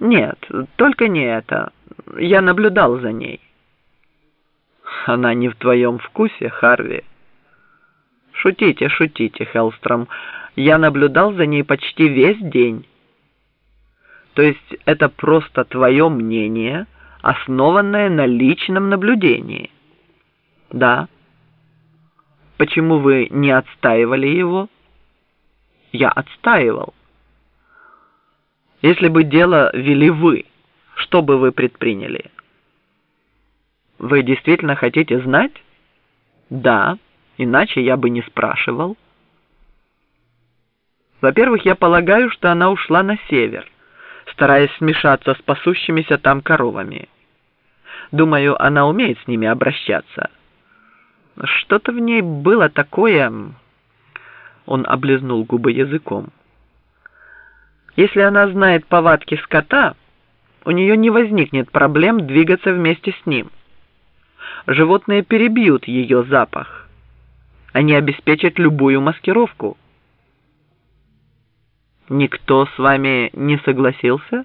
Нет, только не это. Я наблюдал за ней. Она не в твоем вкусе, Харви. Шутите, шутите, Хеллстром. Я наблюдал за ней почти весь день. То есть это просто твое мнение, основанное на личном наблюдении. Да. Почему вы не отстаивали его? Я отстаивал. Если бы дело вели вы, что бы вы предприняли? Вы действительно хотите знать? Да, иначе я бы не спрашивал. Во-первых, я полагаю, что она ушла на север, стараясь смешаться с пасущимися там коровами. Думаю, она умеет с ними обращаться. Что-то в ней было такое... Он облизнул губы языком. Если она знает повадки скота, у нее не возникнет проблем двигаться вместе с ним. Животные перебьют ее запах. Они обеспечат любую маскировку. Никто с вами не согласился?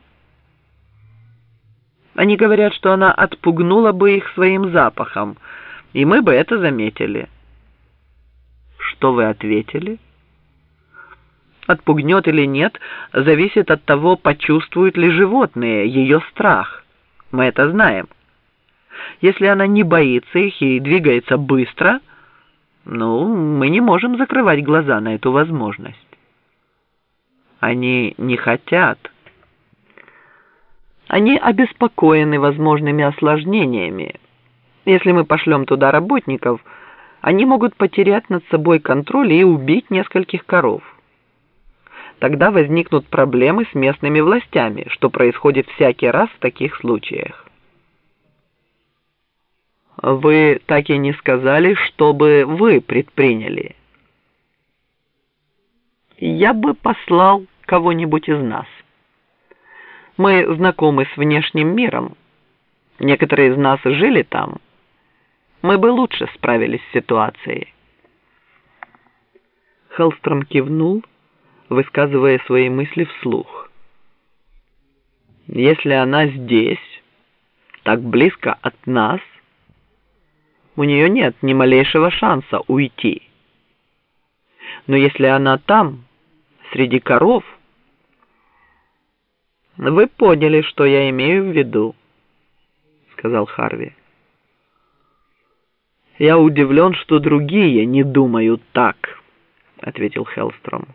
Они говорят, что она отпугнула бы их своим запахом, и мы бы это заметили. Что вы ответили? Отпугнет или нет, зависит от того, почувствуют ли животные ее страх. Мы это знаем. Если она не боится их и двигается быстро, ну, мы не можем закрывать глаза на эту возможность. Они не хотят. Они обеспокоены возможными осложнениями. Если мы пошлем туда работников, они могут потерять над собой контроль и убить нескольких коров. Тогда возникнут проблемы с местными властями, что происходит всякий раз в таких случаях. Вы так и не сказали, что бы вы предприняли. Я бы послал кого-нибудь из нас. Мы знакомы с внешним миром. Некоторые из нас жили там. Мы бы лучше справились с ситуацией. Хеллстром кивнул, высказывая свои мысли вслух. Если она здесь, так близко от нас, у нее нет ни малейшего шанса уйти. Но если она там, среди коров, вы поняли, что я имею в виду, сказал Харви. Я удивлен, что другие не думают так, ответил Хеллстром.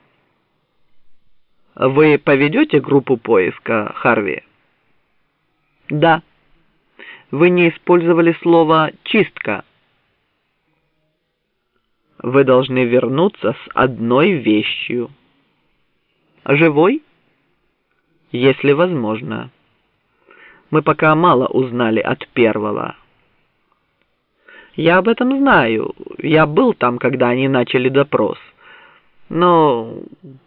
Вы поведете группу поиска, Харви? Да. Вы не использовали слово «чистка». Вы должны вернуться с одной вещью. Живой? Если возможно. Мы пока мало узнали от первого. Я об этом знаю. Я был там, когда они начали допрос. Но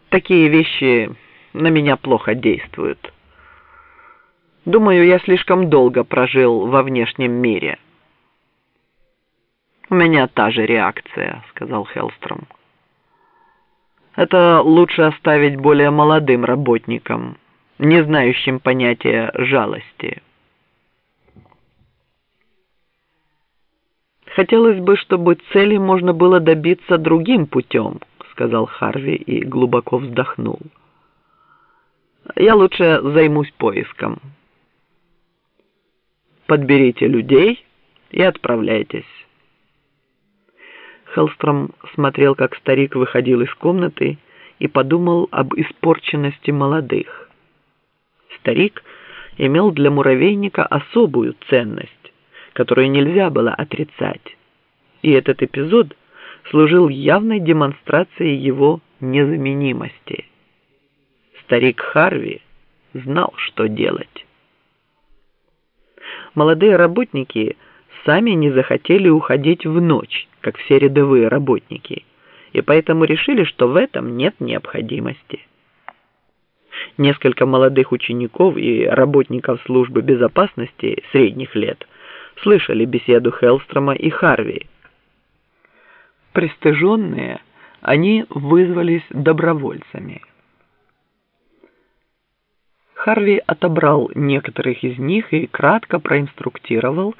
такие вещи на меня плохо действуют. Думаю, я слишком долго прожил во внешнем мире. «У меня та же реакция», — сказал Хеллстром. «Это лучше оставить более молодым работникам, не знающим понятия жалости». «Хотелось бы, чтобы цели можно было добиться другим путем», — сказал Харви и глубоко вздохнул. «Я лучше займусь поиском. Подберите людей и отправляйтесь». Хеллстром смотрел, как старик выходил из комнаты и подумал об испорченности молодых. Старик имел для муравейника особую ценность, которую нельзя было отрицать, и этот эпизод служил явной демонстрацией его незаменимости. Старик Харви знал, что делать. Молодые работники сами не захотели уходить в ночь, как все рядовые работники, и поэтому решили, что в этом нет необходимости. Несколько молодых учеников и работников службы безопасности средних лет слышали беседу Хеллстрома и Харви. Пристыженные, они вызвались добровольцами. Харви отобрал некоторых из них и кратко проинструктировал,